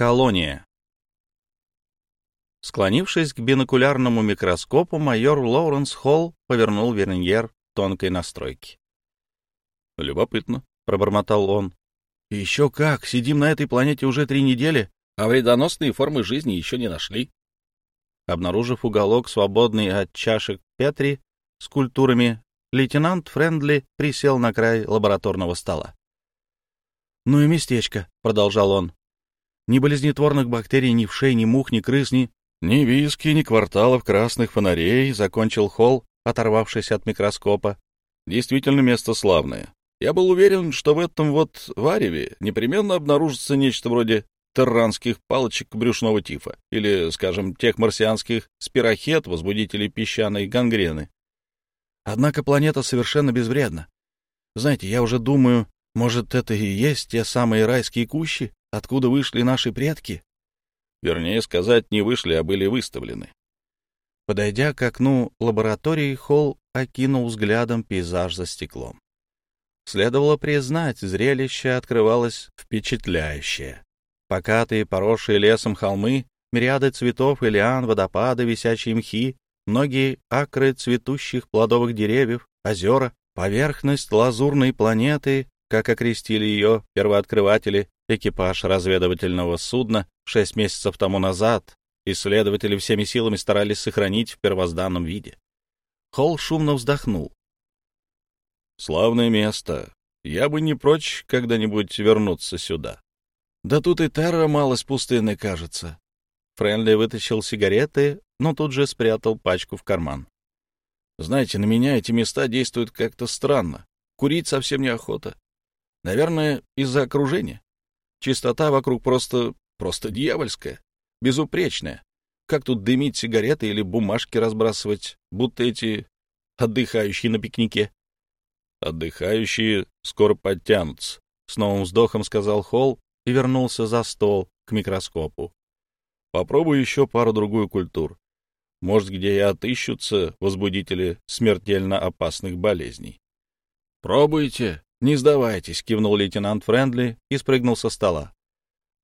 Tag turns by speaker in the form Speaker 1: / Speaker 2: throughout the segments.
Speaker 1: Колония. Склонившись к бинокулярному микроскопу, майор Лоуренс Холл повернул верньер тонкой настройки. «Любопытно», — пробормотал он. «Еще как! Сидим на этой планете уже три недели, а вредоносные формы жизни еще не нашли». Обнаружив уголок, свободный от чашек Петри с культурами, лейтенант Френдли присел на край лабораторного стола. «Ну и местечко», — продолжал он. «Ни болезнетворных бактерий, ни вшей, ни мух, ни крыс, ни...» «Ни виски, ни кварталов красных фонарей», — закончил Холл, оторвавшись от микроскопа. «Действительно место славное. Я был уверен, что в этом вот вареве непременно обнаружится нечто вроде терранских палочек брюшного тифа или, скажем, тех марсианских спирохет, возбудителей песчаной гангрены. Однако планета совершенно безвредна. Знаете, я уже думаю, может, это и есть те самые райские кущи, откуда вышли наши предки? Вернее сказать, не вышли, а были выставлены. Подойдя к окну лаборатории, Холл окинул взглядом пейзаж за стеклом. Следовало признать, зрелище открывалось впечатляющее. Покатые, поросшие лесом холмы, мириады цветов и лиан, водопады, висячие мхи, многие акры цветущих плодовых деревьев, озера, поверхность лазурной планеты, как окрестили ее первооткрыватели, экипаж разведывательного судна шесть месяцев тому назад, исследователи всеми силами старались сохранить в первозданном виде. Холл шумно вздохнул. «Славное место. Я бы не прочь когда-нибудь вернуться сюда». «Да тут и терра малость пустынной кажется». Френли вытащил сигареты, но тут же спрятал пачку в карман. «Знаете, на меня эти места действуют как-то странно. Курить совсем неохота. Наверное, из-за окружения. Чистота вокруг просто... просто дьявольская, безупречная. Как тут дымить сигареты или бумажки разбрасывать, будто эти отдыхающие на пикнике? Отдыхающие скоро подтянутся, — с новым вздохом сказал Холл и вернулся за стол к микроскопу. Попробую еще пару-другую культур. Может, где и отыщутся возбудители смертельно опасных болезней. — Пробуйте, не сдавайтесь, — кивнул лейтенант Френдли и спрыгнул со стола.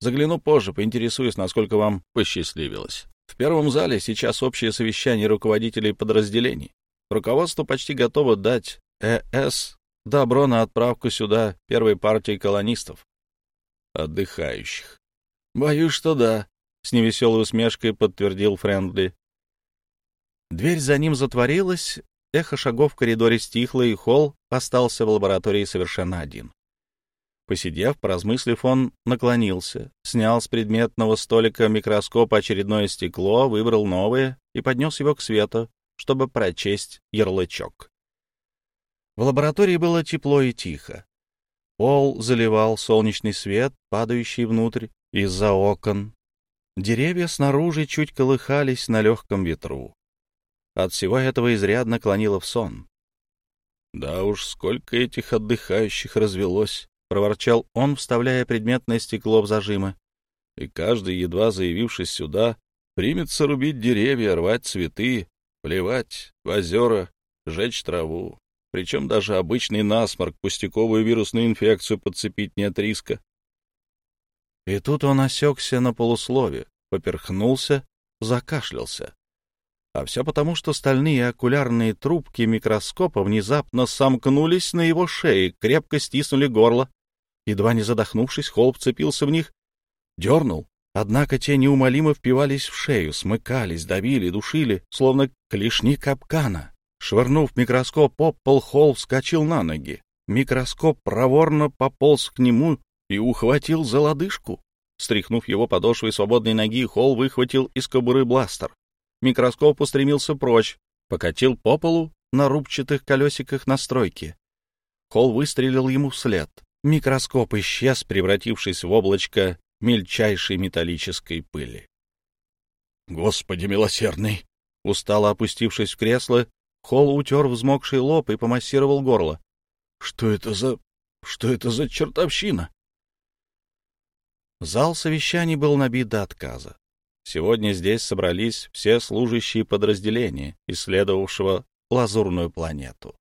Speaker 1: Загляну позже, поинтересуюсь, насколько вам посчастливилось. В первом зале сейчас общее совещание руководителей подразделений. Руководство почти готово дать ЭС добро на отправку сюда первой партии колонистов. Отдыхающих. Боюсь, что да, — с невеселой усмешкой подтвердил Френдли. Дверь за ним затворилась, эхо шагов в коридоре стихло, и Холл остался в лаборатории совершенно один. Посидев, поразмыслив, он наклонился, снял с предметного столика микроскоп очередное стекло, выбрал новое и поднес его к свету, чтобы прочесть ярлычок. В лаборатории было тепло и тихо. Пол заливал солнечный свет, падающий внутрь из-за окон. Деревья снаружи чуть колыхались на легком ветру. От всего этого изрядно клонило в сон. «Да уж, сколько этих отдыхающих развелось!» — проворчал он, вставляя предметное стекло в зажимы. «И каждый, едва заявившись сюда, примется рубить деревья, рвать цветы, плевать в озера, жечь траву. Причем даже обычный насморк, пустяковую вирусную инфекцию подцепить нет риска. И тут он осекся на полуслове, поперхнулся, закашлялся. А все потому, что стальные окулярные трубки микроскопа внезапно сомкнулись на его шее, крепко стиснули горло. Едва не задохнувшись, Холл цепился в них, дернул. Однако те неумолимо впивались в шею, смыкались, давили, душили, словно клешни капкана. Швырнув микроскоп об пол, Холл вскочил на ноги. Микроскоп проворно пополз к нему и ухватил за лодыжку. Стряхнув его подошвой свободной ноги, Холл выхватил из кобуры бластер. Микроскоп устремился прочь, покатил по полу на рубчатых колесиках настройки. Холл выстрелил ему вслед. Микроскоп исчез, превратившись в облачко мельчайшей металлической пыли. «Господи милосердный!» Устало опустившись в кресло, Холл утер взмокший лоб и помассировал горло. «Что это за... что это за чертовщина?» Зал совещаний был набит до отказа. Сегодня здесь собрались все служащие подразделения, исследовавшего лазурную планету.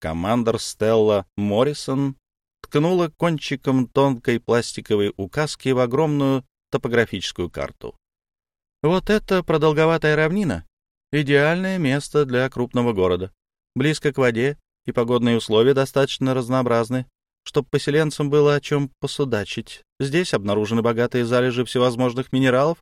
Speaker 1: Командор Стелла Моррисон ткнула кончиком тонкой пластиковой указки в огромную топографическую карту. Вот это продолговатая равнина — идеальное место для крупного города. Близко к воде, и погодные условия достаточно разнообразны, чтобы поселенцам было о чем посудачить. Здесь обнаружены богатые залежи всевозможных минералов,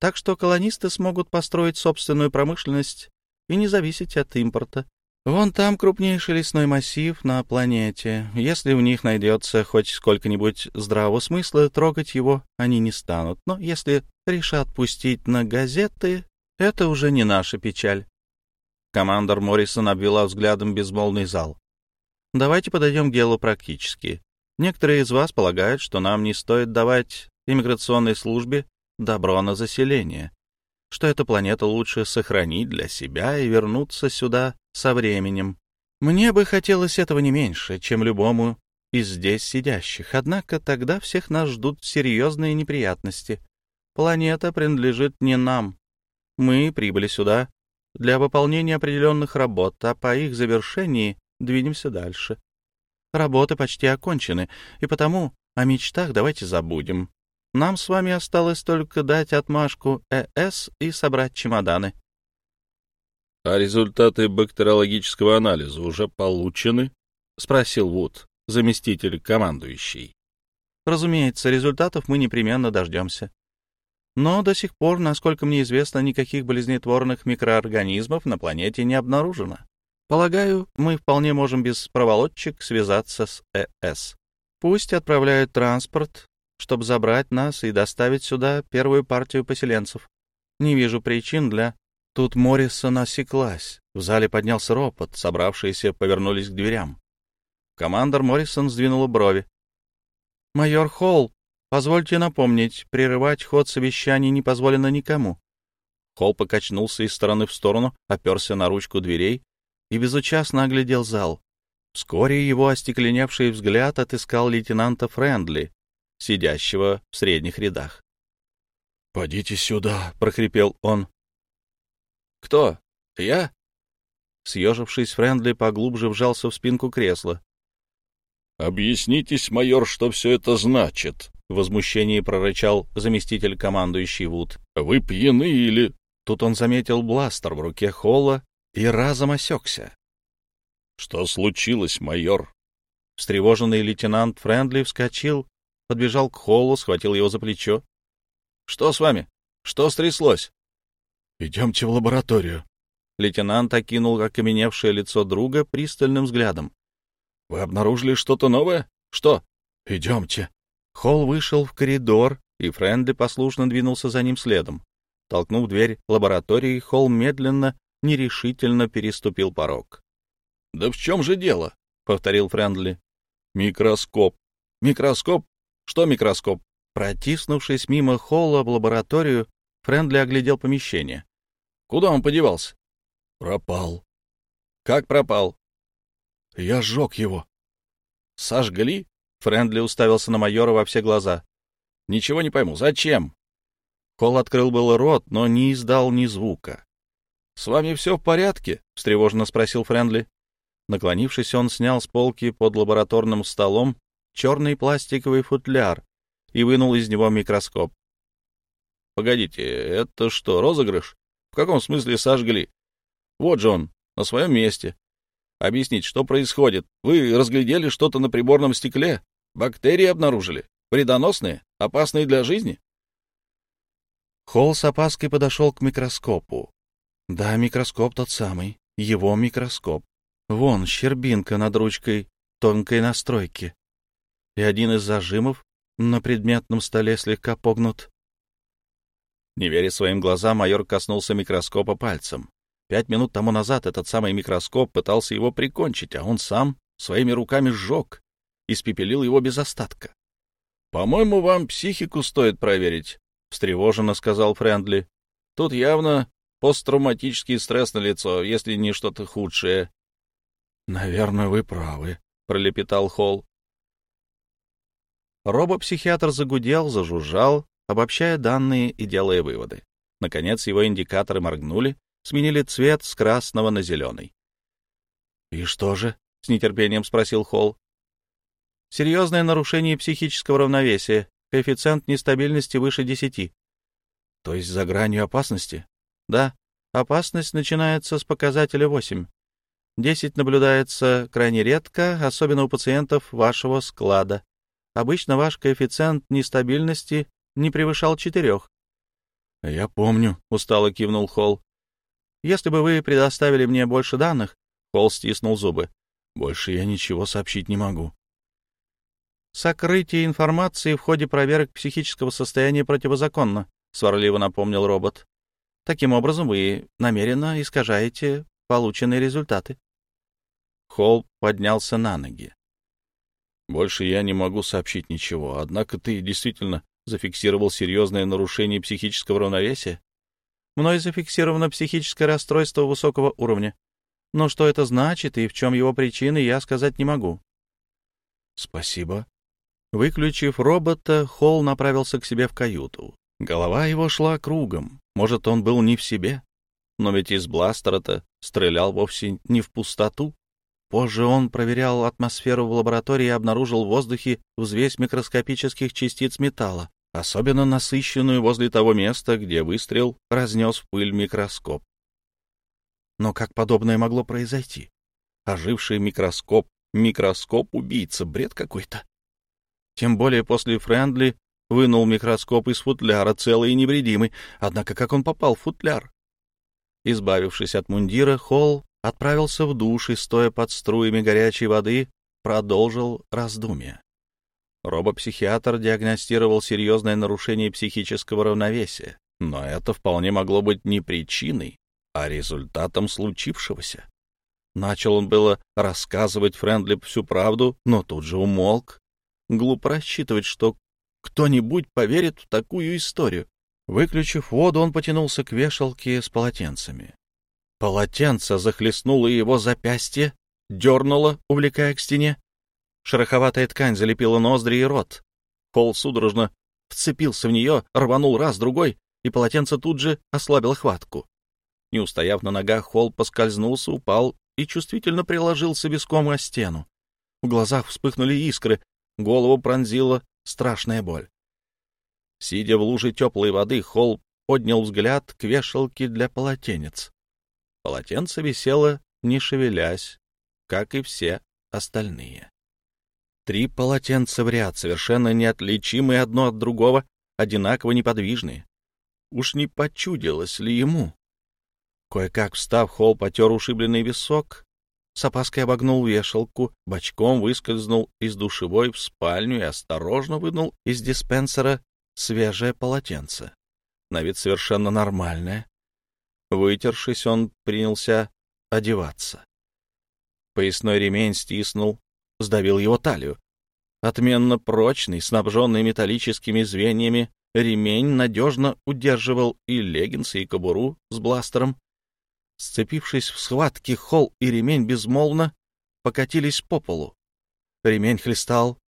Speaker 1: так что колонисты смогут построить собственную промышленность и не зависеть от импорта. Вон там крупнейший лесной массив на планете. Если у них найдется хоть сколько-нибудь здравого смысла, трогать его они не станут. Но если решат пустить на газеты, это уже не наша печаль. Командор Моррисон обвела взглядом безмолвный зал. Давайте подойдем к делу практически. Некоторые из вас полагают, что нам не стоит давать иммиграционной службе добро на заселение, что эту планету лучше сохранить для себя и вернуться сюда со временем. Мне бы хотелось этого не меньше, чем любому из здесь сидящих, однако тогда всех нас ждут серьезные неприятности. Планета принадлежит не нам. Мы прибыли сюда для выполнения определенных работ, а по их завершении двинемся дальше. Работы почти окончены, и потому о мечтах давайте забудем. Нам с вами осталось только дать отмашку ЭС и собрать чемоданы.
Speaker 2: — А результаты бактериологического анализа уже получены? — спросил Вуд, заместитель командующий.
Speaker 1: — Разумеется, результатов мы непременно дождемся. Но до сих пор, насколько мне известно, никаких болезнетворных микроорганизмов на планете не обнаружено. Полагаю, мы вполне можем без проволочек связаться с ЭС. Пусть отправляют транспорт, чтобы забрать нас и доставить сюда первую партию поселенцев. Не вижу причин для... Тут Моррисон осеклась. В зале поднялся ропот, собравшиеся повернулись к дверям. Командор Моррисон сдвинула брови. «Майор Холл, позвольте напомнить, прерывать ход совещаний не позволено никому». Холл покачнулся из стороны в сторону, оперся на ручку дверей и безучастно оглядел зал. Вскоре его остекленевший взгляд отыскал лейтенанта Френдли, сидящего в средних рядах.
Speaker 2: — Подите сюда, — прохрипел он.
Speaker 1: — Кто? Я? Съежившись, Френдли поглубже вжался в спинку кресла.
Speaker 2: — Объяснитесь, майор, что все это значит, — в возмущении прорычал заместитель командующий Вуд. — Вы пьяны или...
Speaker 1: Тут он заметил бластер в руке Холла и разом осекся.
Speaker 2: — Что случилось, майор?
Speaker 1: Встревоженный лейтенант Френдли вскочил, подбежал к Холлу, схватил его за плечо. — Что с вами? Что стряслось?
Speaker 2: — Идемте в лабораторию.
Speaker 1: Лейтенант окинул окаменевшее лицо друга пристальным взглядом. — Вы обнаружили что-то новое? Что?
Speaker 2: — Идемте.
Speaker 1: Холл вышел в коридор, и Френдли послушно двинулся за ним следом. Толкнув дверь лаборатории, Холл медленно нерешительно переступил порог. — Да в чем же дело? — повторил Френдли. — Микроскоп. Микроскоп? Что микроскоп? Протиснувшись мимо холла в лабораторию, Френдли оглядел помещение. — Куда он подевался?
Speaker 2: — Пропал.
Speaker 1: — Как пропал?
Speaker 2: — Я сжег его.
Speaker 1: — Сожгли? Френдли уставился на майора во все глаза. — Ничего не пойму. Зачем? Холл открыл был рот, но не издал ни звука. «С вами все в порядке?» — встревоженно спросил Френдли. Наклонившись, он снял с полки под лабораторным столом черный пластиковый футляр и вынул из него микроскоп. «Погодите, это что, розыгрыш? В каком смысле сожгли? Вот же он, на своем месте. Объясните, что происходит? Вы разглядели что-то на приборном стекле? Бактерии обнаружили? Вредоносные? Опасные для жизни?» Холл с опаской подошел к микроскопу. Да, микроскоп тот самый, его микроскоп. Вон, щербинка над ручкой тонкой настройки. И один из зажимов на предметном столе слегка погнут. Не веря своим глазам, майор коснулся микроскопа пальцем. Пять минут тому назад этот самый микроскоп пытался его прикончить, а он сам своими руками сжег, испепелил его без остатка. — По-моему, вам психику стоит проверить, — встревоженно сказал Френдли. — Тут явно Посттравматический стресс на лицо, если не что-то худшее. — Наверное, вы правы, — пролепетал Холл. Робопсихиатр загудел, зажужжал, обобщая данные и делая выводы. Наконец его индикаторы моргнули, сменили цвет с красного на зеленый. — И что же? — с нетерпением спросил Холл. — Серьезное нарушение психического равновесия, коэффициент нестабильности выше 10.
Speaker 2: То есть за гранью опасности?
Speaker 1: Да, опасность начинается с показателя 8. 10 наблюдается крайне редко, особенно у пациентов вашего склада. Обычно ваш коэффициент нестабильности не превышал 4.
Speaker 2: Я помню, устало кивнул Холл.
Speaker 1: Если бы вы предоставили мне больше данных, Холл стиснул зубы.
Speaker 2: Больше я ничего сообщить не могу.
Speaker 1: Сокрытие информации в ходе проверок психического состояния противозаконно, сварливо напомнил робот. Таким образом, вы намеренно искажаете полученные результаты.
Speaker 2: Холл поднялся на ноги. Больше я не могу сообщить ничего, однако ты действительно зафиксировал серьезное нарушение психического равновесия?
Speaker 1: Мной зафиксировано психическое расстройство высокого уровня. Но что это значит и в чем его причины, я сказать не могу.
Speaker 2: Спасибо.
Speaker 1: Выключив робота, Холл направился к себе в каюту. Голова его шла кругом. Может, он был не в себе? Но ведь из бластера-то стрелял вовсе не в пустоту. Позже он проверял атмосферу в лаборатории и обнаружил в воздухе взвесь микроскопических частиц металла, особенно насыщенную возле того места, где выстрел разнес в пыль микроскоп. Но как подобное могло произойти? Оживший микроскоп, микроскоп-убийца, бред какой-то. Тем более после Френдли вынул микроскоп из футляра, целый и невредимый. Однако как он попал в футляр? Избавившись от мундира, Холл отправился в душ и, стоя под струями горячей воды, продолжил раздумья. Робопсихиатр диагностировал серьезное нарушение психического равновесия, но это вполне могло быть не причиной, а результатом случившегося. Начал он было рассказывать Френдли всю правду, но тут же умолк. Глупо рассчитывать, что кто-нибудь поверит в такую историю. Выключив воду, он потянулся к вешалке с полотенцами. Полотенце захлестнуло его запястье, дернуло, увлекая к стене. Шероховатая ткань залепила ноздри и рот. Холл судорожно вцепился в нее, рванул раз, другой, и полотенце тут же ослабило хватку. Не устояв на ногах, Холл поскользнулся, упал и чувствительно приложился виском о стену. В глазах вспыхнули искры, голову пронзила страшная боль. Сидя в луже теплой воды, Холл поднял взгляд к вешалке для полотенец. Полотенце висело, не шевелясь, как и все остальные. Три полотенца в ряд, совершенно неотличимые одно от другого, одинаково неподвижные. Уж не почудилось ли ему? Кое-как встав, Холл потер ушибленный висок, с опаской обогнул вешалку, бочком выскользнул из душевой в спальню и осторожно вынул из диспенсера свежее полотенце. На вид совершенно нормальное. Вытершись, он принялся одеваться. Поясной ремень стиснул, сдавил его талию. Отменно прочный, снабженный металлическими звеньями, ремень надежно удерживал и леггинсы, и кобуру с бластером. Сцепившись в схватке, холл и ремень безмолвно покатились по полу. Ремень хлестал,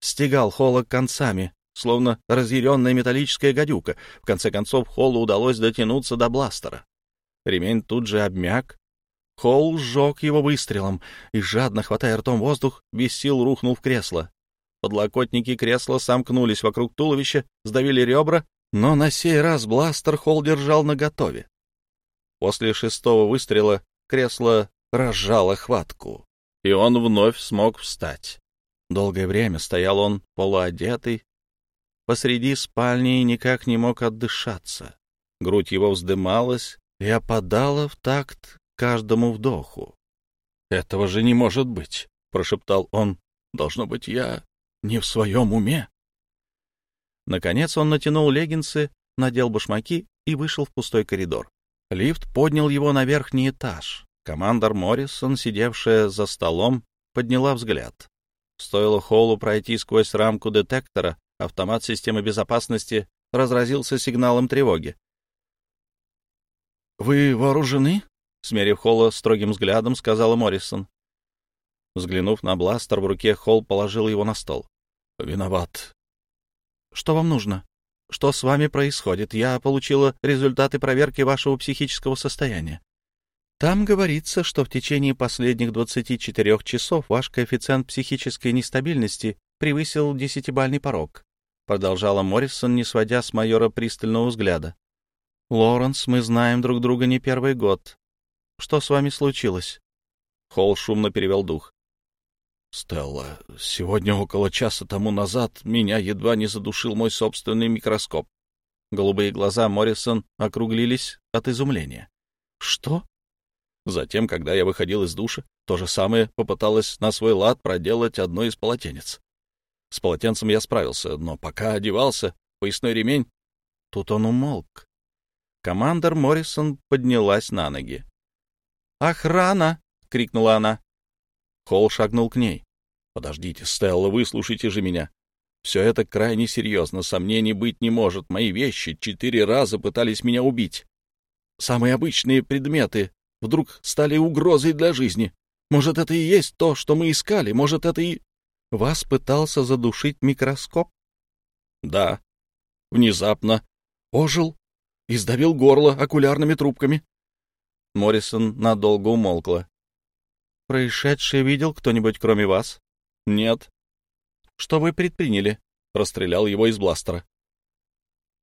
Speaker 1: стегал холла концами, словно разъяренная металлическая гадюка. В конце концов, Холлу удалось дотянуться до бластера. Ремень тут же обмяк. Холл сжег его выстрелом и, жадно хватая ртом воздух, без сил рухнул в кресло. Подлокотники кресла сомкнулись вокруг туловища, сдавили ребра, но на сей раз бластер Холл держал наготове. После шестого выстрела кресло разжало хватку, и он вновь смог встать. Долгое время стоял он полуодетый, посреди спальни и никак не мог отдышаться. Грудь его вздымалась и опадала в такт каждому вдоху. «Этого же не может быть», — прошептал он. «Должно быть, я не в своем уме». Наконец он натянул леггинсы, надел башмаки и вышел в пустой коридор. Лифт поднял его на верхний этаж. Командор Моррисон, сидевшая за столом, подняла взгляд. Стоило Холлу пройти сквозь рамку детектора, автомат системы безопасности разразился сигналом тревоги. «Вы вооружены?» — смерив Холла строгим взглядом, сказала Моррисон. Взглянув на бластер в руке, Холл положил его на стол. «Виноват». «Что вам нужно?» Что с вами происходит? Я получила результаты проверки вашего психического состояния. Там говорится, что в течение последних 24 часов ваш коэффициент психической нестабильности превысил десятибальный порог. — продолжала Моррисон, не сводя с майора пристального взгляда. «Лоуренс, мы знаем друг друга не первый год. Что с вами случилось?» Холл шумно перевел дух.
Speaker 2: «Стелла, сегодня около часа тому назад меня едва не задушил мой собственный микроскоп».
Speaker 1: Голубые глаза Моррисон округлились от изумления. «Что?»
Speaker 2: Затем, когда я выходил из душа, то же самое попыталась на свой лад проделать одно из полотенец. С полотенцем я справился, но пока одевался, поясной ремень...
Speaker 1: Тут он умолк. Командор Моррисон поднялась на ноги. «Охрана!» — крикнула она.
Speaker 2: Холл шагнул к ней. «Подождите, Стелла, выслушайте же меня. Все это крайне серьезно, сомнений быть не может. Мои вещи четыре раза пытались меня убить. Самые обычные предметы вдруг стали угрозой для жизни. Может, это и есть то, что мы искали, может, это и...
Speaker 1: Вас пытался задушить микроскоп?
Speaker 2: Да. Внезапно. Ожил и сдавил горло окулярными трубками.
Speaker 1: Моррисон надолго умолкла. Происшедшее видел кто-нибудь, кроме вас?
Speaker 2: Нет.
Speaker 1: Что вы предприняли?
Speaker 2: Расстрелял его из бластера.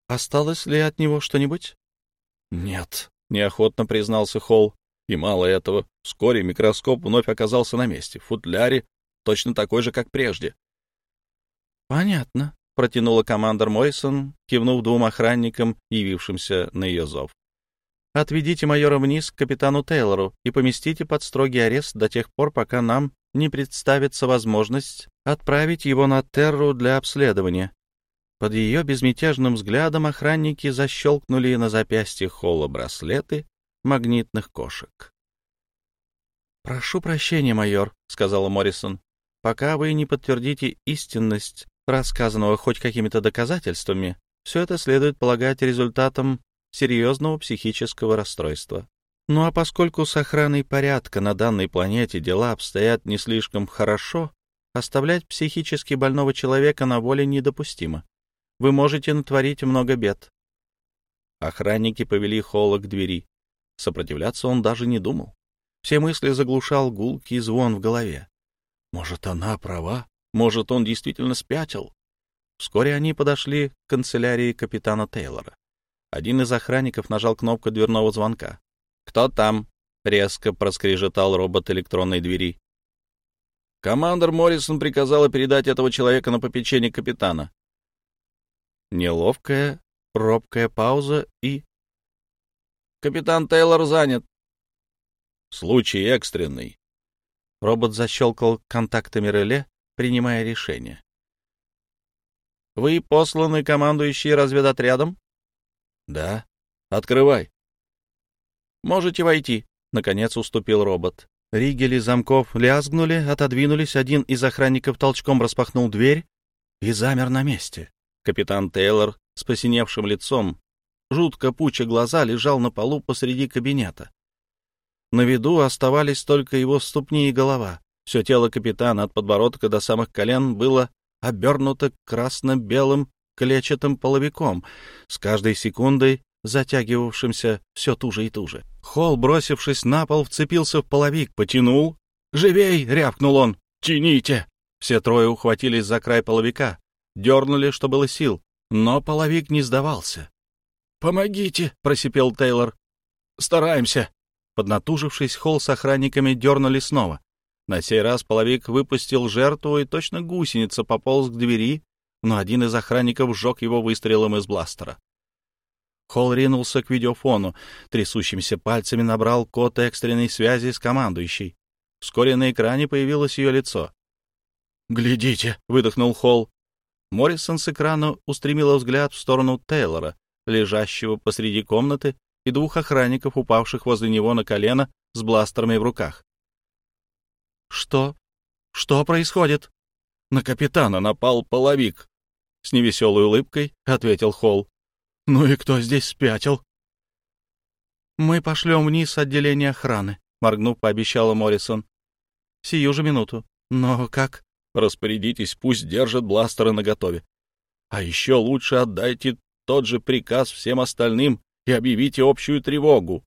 Speaker 1: Осталось ли от него что-нибудь?
Speaker 2: Нет, неохотно признался Холл. И мало этого, вскоре микроскоп вновь оказался на месте, в футляре, точно такой же, как прежде.
Speaker 1: «Понятно», — протянула командор Моррисон, кивнув двум охранникам, явившимся на ее зов. «Отведите майора вниз к капитану Тейлору и поместите под строгий арест до тех пор, пока нам не представится возможность отправить его на Терру для обследования». Под ее безмятежным взглядом охранники защелкнули на запястье Холла браслеты магнитных кошек. «Прошу прощения, майор», — сказала Моррисон. «Пока вы не подтвердите истинность рассказанного хоть какими-то доказательствами, все это следует полагать результатом серьезного психического расстройства. Ну а поскольку с охраной порядка на данной планете дела обстоят не слишком хорошо, оставлять психически больного человека на воле недопустимо. Вы можете натворить много бед. Охранники повели Холла к двери. Сопротивляться он даже не думал. Все мысли заглушал гулкий звон в голове. Может, она права? Может, он действительно спятил? Вскоре они подошли к канцелярии капитана Тейлора. Один из охранников нажал кнопку дверного звонка. «Кто там?» — резко проскрежетал робот электронной двери.
Speaker 2: Командор Моррисон приказала передать этого человека на попечение капитана.
Speaker 1: Неловкая, робкая пауза и
Speaker 2: Капитан Тейлор занят. Случай экстренный.
Speaker 1: Робот защелкал контактами реле, принимая решение. Вы посланы командующий разведотрядом?
Speaker 2: Да. Открывай.
Speaker 1: Можете войти. Наконец уступил робот. Ригели замков лязгнули, отодвинулись, один из охранников толчком распахнул дверь и замер на месте. Капитан Тейлор с посиневшим лицом жутко пуча глаза, лежал на полу посреди кабинета. На виду оставались только его ступни и голова. Все тело капитана от подбородка до самых колен было обернуто красно-белым клетчатым половиком, с каждой секундой затягивавшимся все туже и туже. Холл, бросившись на пол, вцепился в половик, потянул. «Живей!» — рявкнул он. «Тяните!» Все трое ухватились за край половика, дернули, что было сил, но половик не сдавался.
Speaker 2: «Помогите!» — просипел Тейлор. «Стараемся!»
Speaker 1: Поднатужившись, Холл с охранниками дернули снова. На сей раз половик выпустил жертву, и точно гусеница пополз к двери, но один из охранников сжег его выстрелом из бластера. Холл ринулся к видеофону, трясущимися пальцами набрал код экстренной связи с командующей. Вскоре на экране появилось ее лицо. «Глядите!» — выдохнул Холл. Моррисон с экрана устремила взгляд в сторону Тейлора, лежащего посреди комнаты, и двух охранников, упавших возле него на колено с бластерами в руках. «Что? Что происходит?» «На капитана напал половик», — с невеселой улыбкой ответил Холл. «Ну и кто здесь спятил?» «Мы пошлем вниз отделение охраны», — моргнув, пообещала Моррисон. «Сию же минуту. Но как?»
Speaker 2: «Распорядитесь, пусть держат бластеры наготове. А еще лучше отдайте тот же приказ всем остальным и объявите общую тревогу.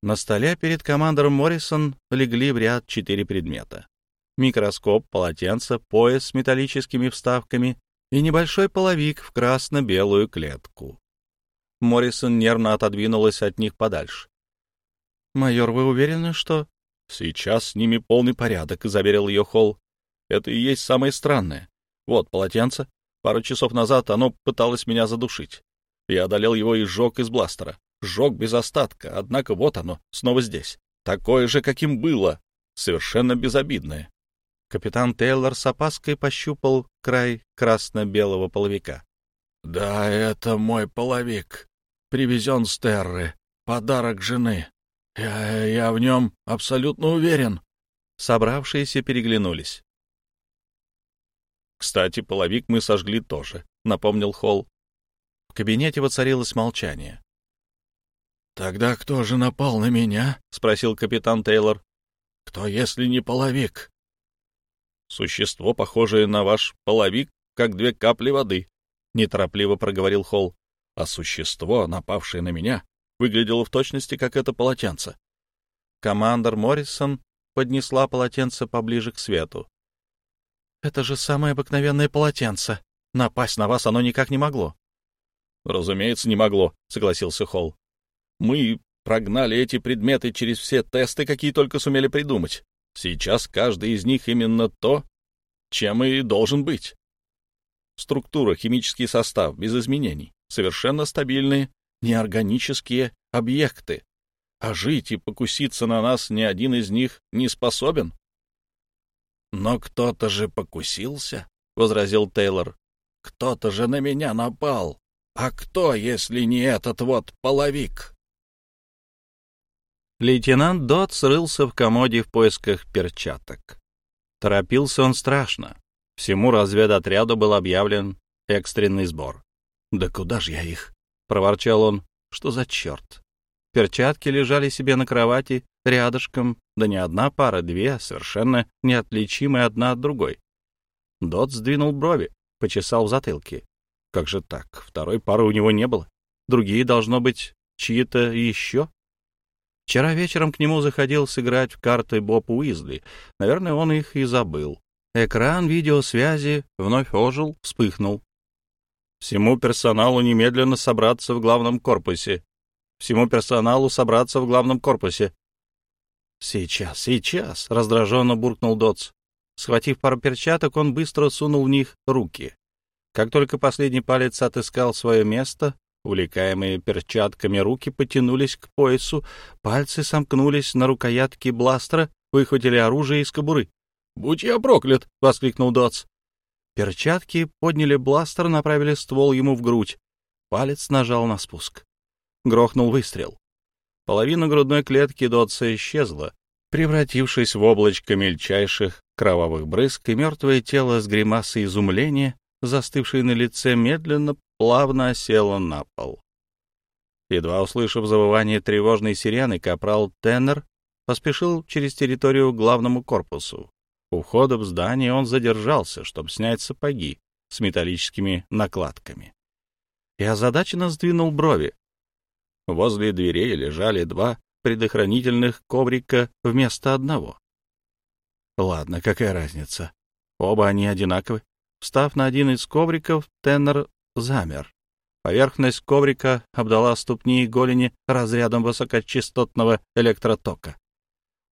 Speaker 1: На столе перед командором Моррисон легли в ряд четыре предмета. микроскоп, полотенце, пояс с металлическими вставками и небольшой половик в красно-белую клетку. Моррисон нервно отодвинулась от них подальше. «Майор, вы уверены, что...»
Speaker 2: «Сейчас с ними полный порядок», — заверил ее Холл. «Это и есть самое странное. Вот полотенце. Пару часов назад оно пыталось меня задушить. Я одолел его и сжег из бластера. Сжег без остатка, однако вот оно, снова здесь. Такое же, каким было. Совершенно безобидное.
Speaker 1: Капитан Тейлор с опаской пощупал край красно-белого половика.
Speaker 3: — Да, это мой половик. Привезен с Терры. Подарок жены. Я, я в нем абсолютно уверен.
Speaker 1: Собравшиеся переглянулись.
Speaker 2: «Кстати, половик мы сожгли тоже», — напомнил Холл.
Speaker 1: В кабинете воцарилось молчание.
Speaker 3: «Тогда кто же напал на меня?» — спросил капитан Тейлор. «Кто, если не половик?»
Speaker 2: «Существо, похожее на ваш половик, как две капли воды», — неторопливо проговорил Холл. «А существо, напавшее на меня, выглядело в точности, как это полотенце».
Speaker 1: Командор Моррисон поднесла полотенце поближе к свету. Это же самое обыкновенное полотенце. Напасть на вас оно никак не могло.
Speaker 2: — Разумеется, не могло, — согласился Холл. — Мы прогнали эти предметы через все тесты, какие только сумели придумать. Сейчас каждый из них именно то, чем и должен быть. Структура, химический состав, без изменений, совершенно стабильные, неорганические объекты. А жить и покуситься на нас ни один из них не способен.
Speaker 3: «Но кто-то же покусился», — возразил Тейлор. «Кто-то же на меня напал. А кто, если не этот вот половик?»
Speaker 1: Лейтенант Дот срылся в комоде в поисках перчаток. Торопился он страшно. Всему разведотряду был объявлен экстренный сбор. «Да куда же я их?» — проворчал он. «Что за черт?» Перчатки лежали себе на кровати рядышком, да не одна пара, две, совершенно неотличимые одна от другой. Дот сдвинул брови, почесал в затылке. Как же так? Второй пары у него не было. Другие, должно быть, чьи-то еще. Вчера вечером к нему заходил сыграть в карты Боб Уизли. Наверное, он их и забыл. Экран видеосвязи вновь ожил, вспыхнул. Всему персоналу немедленно собраться в главном корпусе. Всему персоналу собраться в главном корпусе. «Сейчас, сейчас!» — раздраженно буркнул Дотс. Схватив пару перчаток, он быстро сунул в них руки. Как только последний палец отыскал свое место, увлекаемые перчатками руки потянулись к поясу, пальцы сомкнулись на рукоятке бластера, выхватили оружие из кобуры. «Будь я проклят!» — воскликнул Дотс. Перчатки подняли бластер, направили ствол ему в грудь. Палец нажал на спуск. Грохнул выстрел. Половина грудной клетки Дотса исчезла, превратившись в облачко мельчайших кровавых брызг, и мертвое тело с гримасой изумления, застывшее на лице, медленно, плавно осело на пол. Едва услышав завывание тревожной сирены, капрал Теннер поспешил через территорию к главному корпусу. У входа в здание он задержался, чтобы снять сапоги с металлическими накладками. И озадаченно сдвинул брови. Возле дверей лежали два предохранительных коврика вместо одного. Ладно, какая разница? Оба они одинаковы. Встав на один из ковриков, Теннер замер. Поверхность коврика обдала ступни и голени разрядом высокочастотного электротока,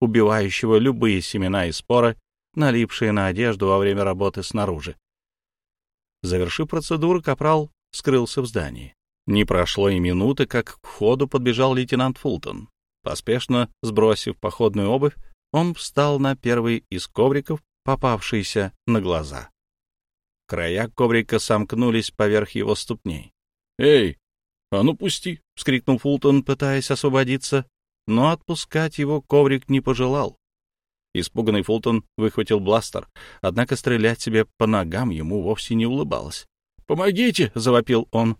Speaker 1: убивающего любые семена и споры, налипшие на одежду во время работы снаружи. Завершив процедуру, капрал скрылся в здании. Не прошло и минуты, как к входу подбежал лейтенант Фултон. Поспешно сбросив походную обувь, он встал на первый из ковриков, попавшийся на глаза. Края коврика сомкнулись поверх его ступней.
Speaker 2: «Эй, а ну пусти!» — вскрикнул Фултон,
Speaker 1: пытаясь освободиться, но отпускать его коврик не пожелал. Испуганный Фултон выхватил бластер, однако стрелять себе по ногам ему вовсе не улыбалось. «Помогите!» — завопил он.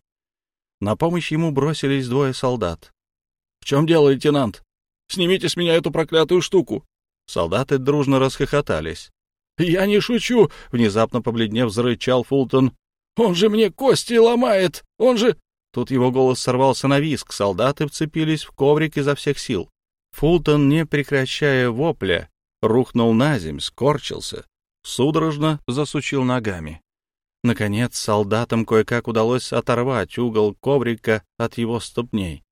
Speaker 1: На помощь ему бросились двое солдат.
Speaker 2: — В чем дело, лейтенант? Снимите с меня эту проклятую штуку.
Speaker 1: Солдаты дружно расхохотались.
Speaker 2: — Я не шучу! — внезапно побледнев, зарычал Фултон. — Он же мне кости ломает! Он же...
Speaker 1: Тут его голос сорвался на виск, солдаты вцепились в коврик изо всех сил. Фултон, не прекращая вопля, рухнул на земь, скорчился, судорожно засучил ногами. Наконец, солдатам кое-как удалось оторвать угол коврика от его ступней.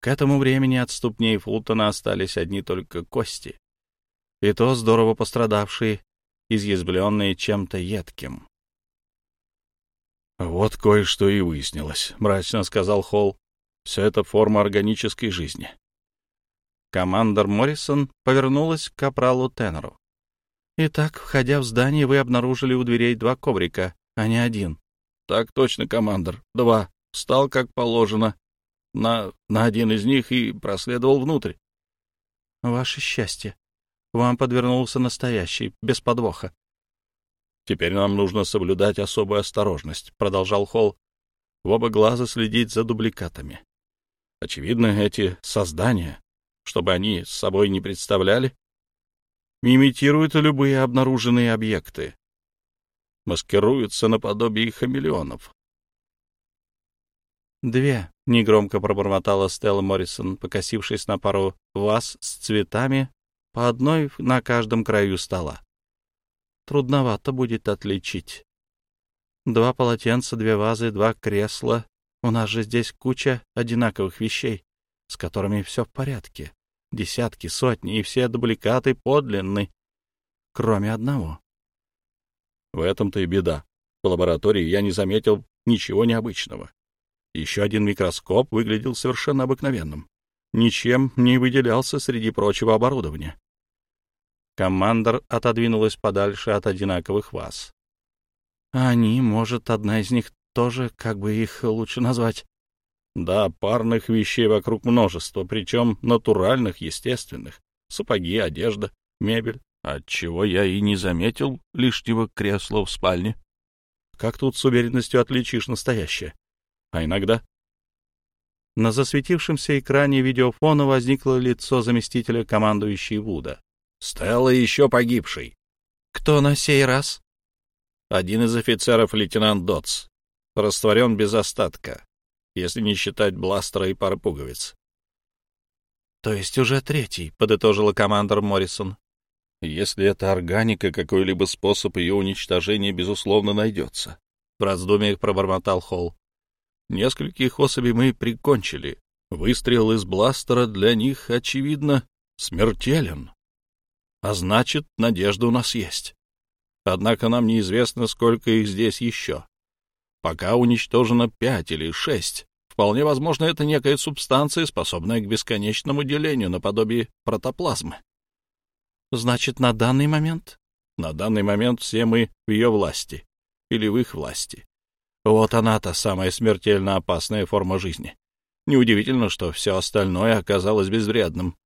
Speaker 1: К этому времени от ступней Фултона остались одни только кости, и то здорово пострадавшие, изъязвленные чем-то едким.
Speaker 2: «Вот кое-что и выяснилось», — мрачно сказал Холл. «Все это форма органической жизни».
Speaker 1: Командор Моррисон повернулась к капралу Теннеру. «Итак, входя в здание, вы обнаружили у дверей два коврика, а не один».
Speaker 2: «Так точно, командор. Два. Встал, как положено, на, на один из них и проследовал внутрь».
Speaker 1: «Ваше счастье. Вам подвернулся настоящий, без подвоха.
Speaker 2: Теперь нам нужно соблюдать особую осторожность, продолжал Холл. В оба глаза следить за дубликатами. Очевидно, эти создания, чтобы они с собой не представляли, имитируют любые обнаруженные объекты, маскируются наподобие хамелеонов.
Speaker 1: «Две», — негромко пробормотала Стелла Моррисон, покосившись на пару ваз с цветами, по одной на каждом краю стола трудновато будет отличить. Два полотенца, две вазы, два кресла. У нас же здесь куча одинаковых вещей, с которыми все в порядке. Десятки, сотни, и все дубликаты подлинны, кроме одного.
Speaker 2: В этом-то и беда. В лаборатории я не заметил ничего необычного. Еще один микроскоп выглядел совершенно обыкновенным. Ничем не выделялся среди прочего оборудования.
Speaker 1: Командор отодвинулась подальше от одинаковых ваз. «Они, может, одна из них тоже, как бы их лучше назвать?»
Speaker 2: «Да, парных вещей вокруг множество, причем натуральных, естественных. Сапоги, одежда, мебель. Отчего я и не заметил лишнего кресла в спальне. Как тут с уверенностью отличишь настоящее? А иногда...»
Speaker 1: На засветившемся экране видеофона возникло лицо заместителя командующей Вуда.
Speaker 3: Стелла еще погибший.
Speaker 1: Кто на сей раз?
Speaker 3: Один из офицеров, лейтенант Дотс. Растворен без остатка, если не считать бластера и пары пуговиц.
Speaker 1: То есть уже третий, подытожила командор Моррисон.
Speaker 2: Если это органика, какой-либо способ ее уничтожения, безусловно, найдется. В раздумьях пробормотал Холл. Нескольких особей мы прикончили. Выстрел из бластера для них, очевидно, смертелен а значит, надежда у нас есть. Однако нам неизвестно, сколько их здесь еще. Пока уничтожено пять или шесть. Вполне возможно, это некая субстанция, способная к бесконечному делению наподобие протоплазмы.
Speaker 1: Значит, на данный момент?
Speaker 2: На данный момент все мы в ее власти. Или в их власти.
Speaker 1: Вот она-то самая смертельно опасная форма жизни.
Speaker 2: Неудивительно, что все остальное оказалось безвредным.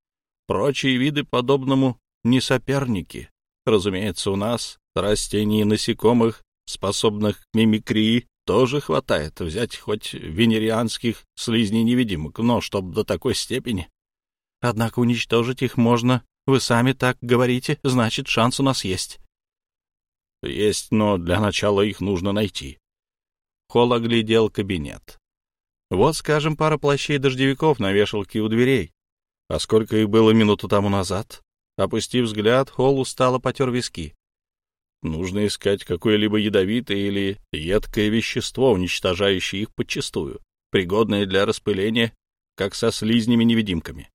Speaker 2: Прочие виды подобному не соперники. Разумеется, у нас, растений и насекомых, способных к мимикрии, тоже хватает. Взять хоть венерианских слизней-невидимок, но чтоб до такой степени.
Speaker 1: Однако уничтожить их можно. Вы сами так говорите, значит, шанс у нас есть.
Speaker 2: Есть, но для начала их нужно найти.
Speaker 1: Холл оглядел кабинет. Вот, скажем, пара плащей-дождевиков на вешалке у дверей. А сколько их было минуту тому назад? Опустив взгляд, Холл устало потер виски.
Speaker 2: Нужно искать какое-либо ядовитое или едкое вещество, уничтожающее их подчистую, пригодное для распыления, как со слизнями-невидимками.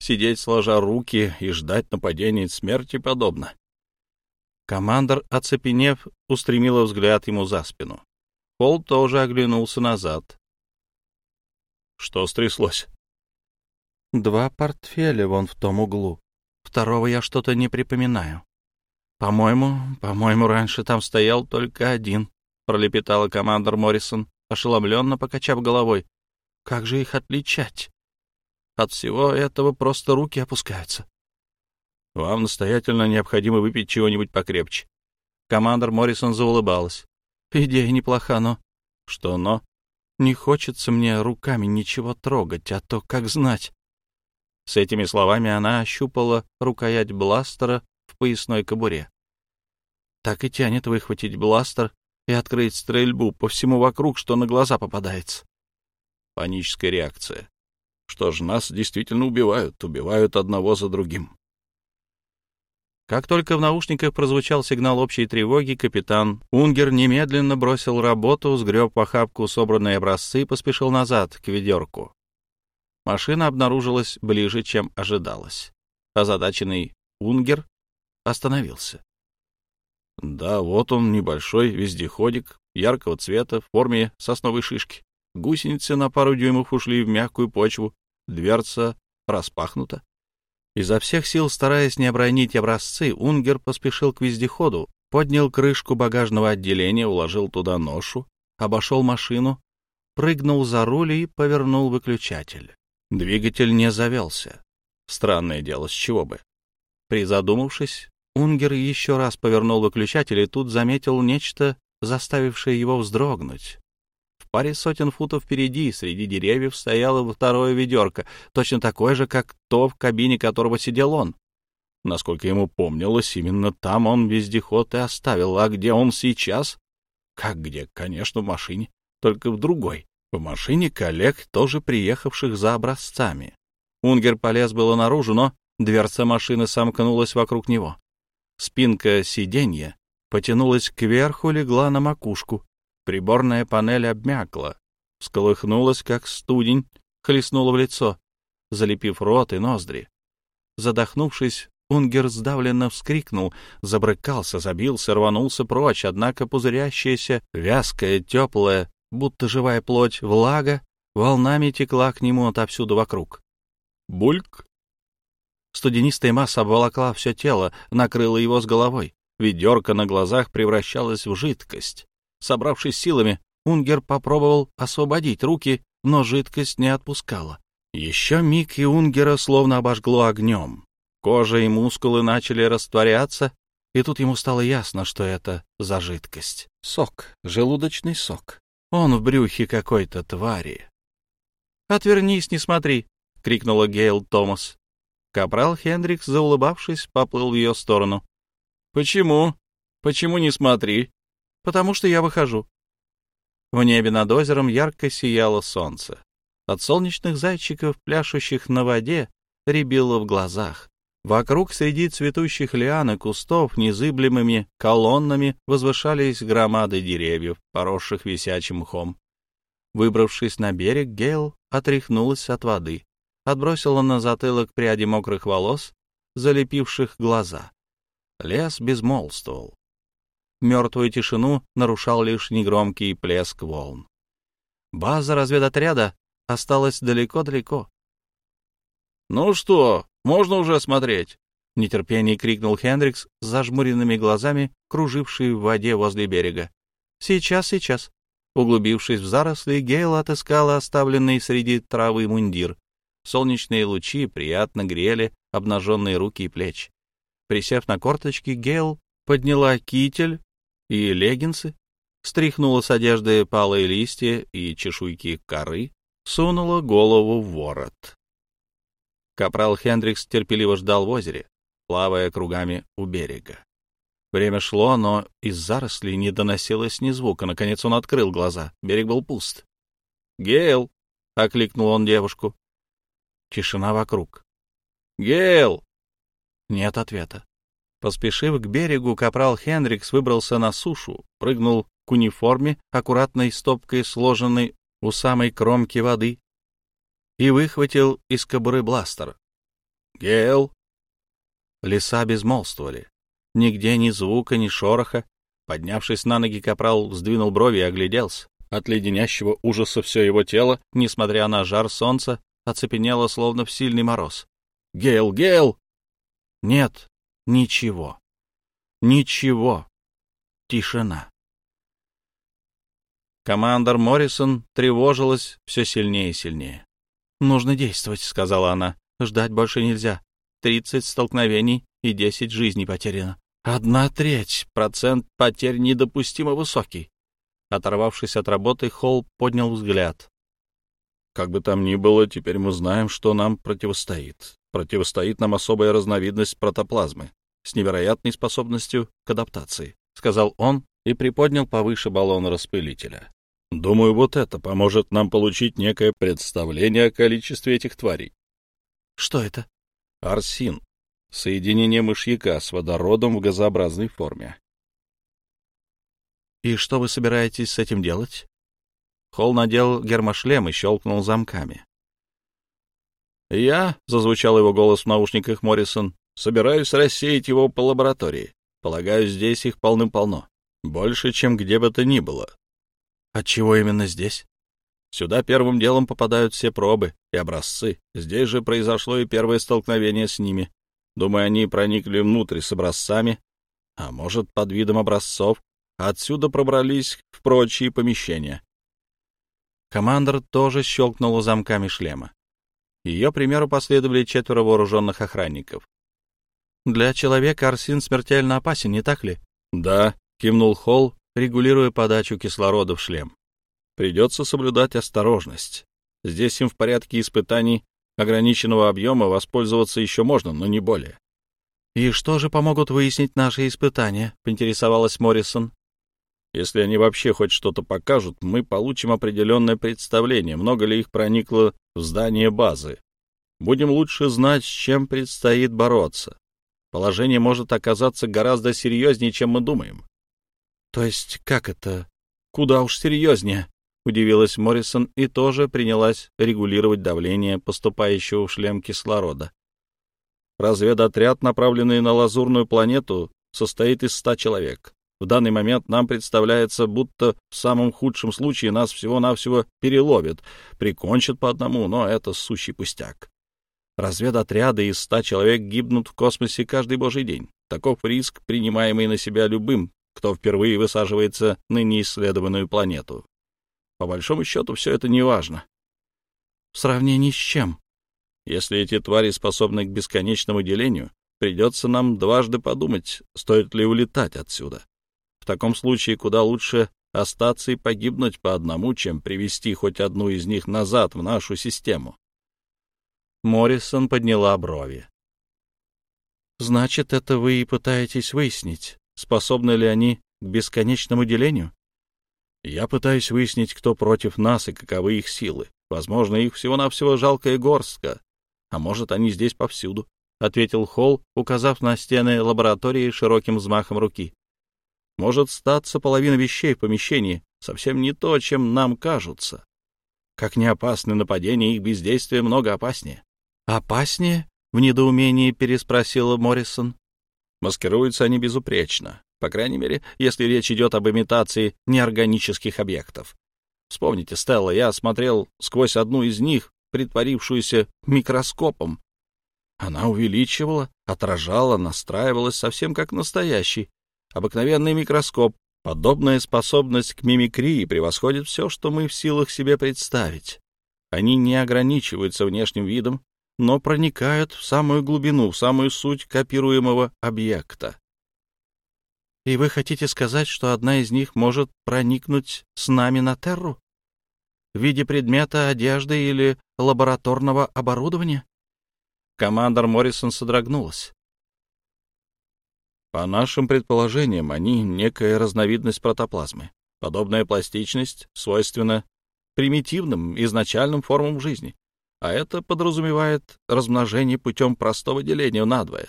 Speaker 2: Сидеть сложа руки и ждать нападения смерти подобно.
Speaker 1: Командор, оцепенев, устремила взгляд ему за спину. Холл тоже оглянулся назад.
Speaker 2: Что стряслось?
Speaker 1: Два портфеля вон в том углу. Второго я что-то не припоминаю. По-моему, по-моему, раньше там стоял только один, пролепетала командор Моррисон, ошеломленно покачав головой. Как же их отличать? От всего этого просто руки опускаются.
Speaker 2: Вам настоятельно необходимо выпить чего-нибудь покрепче.
Speaker 1: Командор Моррисон заулыбалась. Идея неплоха, но... Что но? Не хочется мне руками ничего трогать, а то как знать. С этими словами она ощупала рукоять бластера в поясной кобуре. Так и тянет выхватить бластер и открыть стрельбу по всему вокруг, что на глаза попадается.
Speaker 2: Паническая реакция. Что ж, нас действительно убивают, убивают одного за другим.
Speaker 1: Как только в наушниках прозвучал сигнал общей тревоги, капитан Унгер немедленно бросил работу, сгреб в охапку собранные образцы и поспешил назад, к ведерку. Машина обнаружилась ближе, чем ожидалось. Озадаченный Унгер остановился. Да, вот он, небольшой вездеходик, яркого цвета, в форме сосновой шишки. Гусеницы на пару дюймов ушли в мягкую почву, дверца распахнута. Изо всех сил, стараясь не обронить образцы, Унгер поспешил к вездеходу, поднял крышку багажного отделения, уложил туда ношу, обошел машину, прыгнул за руль и повернул выключатель. Двигатель не завелся. Странное дело, с чего бы. Призадумавшись, Унгер еще раз повернул выключатель и тут заметил нечто, заставившее его вздрогнуть. Паре сотен футов впереди, среди деревьев, стояло второе ведерко, точно такое же, как то, в кабине которого сидел он. Насколько ему помнилось, именно там он вездеход и оставил. А где он сейчас? Как где? Конечно, в машине, только в другой. В машине коллег, тоже приехавших за образцами. Унгер полез было наружу, но дверца машины сомкнулась вокруг него. Спинка сиденья потянулась кверху, легла на макушку. Приборная панель обмякла, всколыхнулась, как студень, хлестнула в лицо, залепив рот и ноздри. Задохнувшись, Унгер сдавленно вскрикнул, забрыкался, забился, рванулся прочь, однако пузырящаяся, вязкая, теплая, будто живая плоть, влага, волнами текла к нему отовсюду вокруг. Бульк! Студенистая масса обволокла все тело, накрыла его с головой. Ведерко на глазах превращалось в жидкость. Собравшись силами, Унгер попробовал освободить руки, но жидкость не отпускала. Еще миг и Унгера словно обожгло огнем. Кожа и мускулы начали растворяться, и тут ему стало ясно, что это за жидкость. Сок, желудочный сок. Он в брюхе какой-то твари. «Отвернись, не смотри!» — крикнула Гейл Томас. Капрал Хендрикс, заулыбавшись, поплыл в ее сторону. «Почему? Почему не смотри?» «Потому что я выхожу». В небе над озером ярко сияло солнце. От солнечных зайчиков, пляшущих на воде, рябило в глазах. Вокруг среди цветущих лиан и кустов незыблемыми колоннами возвышались громады деревьев, поросших висячим мхом. Выбравшись на берег, Гейл отряхнулась от воды отбросила на затылок пряди мокрых волос, залепивших глаза. Лес безмолвствовал. Мертвую тишину нарушал лишь негромкий плеск волн. База разведотряда осталась далеко-далеко. — Ну что, можно уже смотреть? — в нетерпении крикнул Хендрикс с зажмуренными глазами, круживший в воде возле берега. — Сейчас, сейчас. Углубившись в заросли, Гейл отыскала оставленный среди травы мундир. Солнечные лучи приятно грели обнаженные руки и плечи. Присев на корточки, Гейл подняла китель и леггинсы, стряхнула с одежды палые листья и чешуйки коры, сунула голову в ворот. Капрал Хендрикс терпеливо ждал в озере, плавая кругами у берега. Время шло, но из зарослей не доносилось ни звука. Наконец он открыл глаза. Берег был пуст. «Гейл!» — окликнул он девушку. Тишина вокруг. «Гейл!» Нет ответа. Поспешив к берегу, капрал Хендрикс выбрался на сушу, прыгнул к униформе, аккуратной стопкой сложенной у самой кромки воды, и выхватил из кобуры бластер. «Гейл!» Леса безмолвствовали. Нигде ни звука, ни шороха. Поднявшись на ноги, капрал сдвинул брови и огляделся. От леденящего ужаса все его тело, несмотря на жар солнца, оцепенела, словно в сильный мороз. «Гейл, Гейл!» Нет, ничего. Ничего. Тишина. Командор Моррисон тревожилась все сильнее и сильнее. «Нужно действовать», — сказала она. «Ждать больше нельзя. Тридцать столкновений и десять жизней потеряно. Одна треть. Процент потерь недопустимо высокий». Оторвавшись от работы, Холл поднял взгляд. Как бы там ни было, теперь мы знаем, что нам противостоит. Противостоит нам особая разновидность протоплазмы с невероятной способностью к адаптации, — сказал он и приподнял повыше баллон распылителя. Думаю, вот это поможет нам получить некое представление о количестве этих тварей. — Что это? — Арсин.
Speaker 2: Соединение мышьяка с водородом в газообразной форме.
Speaker 1: «И что вы собираетесь с этим делать?» Холл надел гермошлем и щелкнул замками.
Speaker 2: «Я», — зазвучал его голос в наушниках Моррисон, — «собираюсь рассеять его по лаборатории. Полагаю, здесь их полным-полно. Больше, чем где бы то ни было».
Speaker 1: «Отчего именно здесь?»
Speaker 2: «Сюда первым делом попадают все пробы и образцы. Здесь же произошло и первое столкновение с ними. Думаю, они проникли внутрь с образцами, а может, под видом образцов, отсюда пробрались в прочие помещения.
Speaker 1: Командор тоже щелкнул замками шлема. Ее примеру последовали четверо вооруженных охранников. «Для человека Арсин смертельно опасен, не так ли?»
Speaker 2: «Да», — кивнул Холл, регулируя подачу кислорода в шлем. «Придется соблюдать осторожность. Здесь им в порядке испытаний ограниченного объема воспользоваться еще можно, но не более».
Speaker 1: «И что же помогут выяснить наши испытания?» — поинтересовалась Моррисон.
Speaker 2: Если они вообще хоть что-то покажут, мы получим определенное представление, много ли их проникло в здание базы. Будем лучше знать, с чем предстоит бороться. Положение может оказаться гораздо серьезнее, чем мы думаем.
Speaker 1: — То есть как это? Куда уж серьезнее? — удивилась Моррисон и тоже принялась регулировать давление поступающего в шлем кислорода.
Speaker 2: Разведотряд, направленный на Лазурную планету, состоит из ста человек. В данный момент нам представляется, будто в самом худшем случае нас всего-навсего переловят, прикончат по одному, но это сущий пустяк. Разведотряды из ста человек гибнут в космосе каждый божий день. Таков риск, принимаемый на себя любым, кто впервые высаживается на неисследованную планету. По большому счету, все это не важно.
Speaker 1: В сравнении с чем?
Speaker 2: Если эти твари способны к бесконечному делению, придется нам дважды подумать, стоит ли улетать отсюда. В таком случае куда лучше остаться и погибнуть по одному, чем привести хоть одну из них назад в нашу систему.
Speaker 1: Моррисон подняла брови. «Значит, это вы и пытаетесь выяснить, способны ли они к бесконечному делению?»
Speaker 2: «Я пытаюсь выяснить, кто против нас и каковы их силы. Возможно, их всего-навсего жалкая горстка, а может, они здесь повсюду», — ответил Холл, указав на стены лаборатории широким взмахом руки. Может статься половина вещей в помещении совсем не то, чем нам кажутся. Как не опасны нападения, их бездействие много опаснее.
Speaker 1: «Опаснее?» — в недоумении переспросила Моррисон.
Speaker 2: Маскируются они безупречно, по крайней мере, если речь идет об имитации неорганических объектов. Вспомните, Стелла, я смотрел сквозь одну из них, притворившуюся микроскопом. Она увеличивала, отражала, настраивалась совсем как настоящий, обыкновенный микроскоп. Подобная способность к мимикрии превосходит все, что мы в силах себе представить. Они не ограничиваются внешним видом, но проникают в самую глубину, в самую суть копируемого объекта.
Speaker 1: И вы хотите сказать, что одна из них может проникнуть с нами на Терру? В виде предмета одежды или лабораторного оборудования?
Speaker 2: Командор Моррисон содрогнулась. По нашим предположениям, они — некая разновидность протоплазмы. Подобная пластичность свойственна примитивным изначальным формам жизни, а это подразумевает размножение путем простого деления надвое.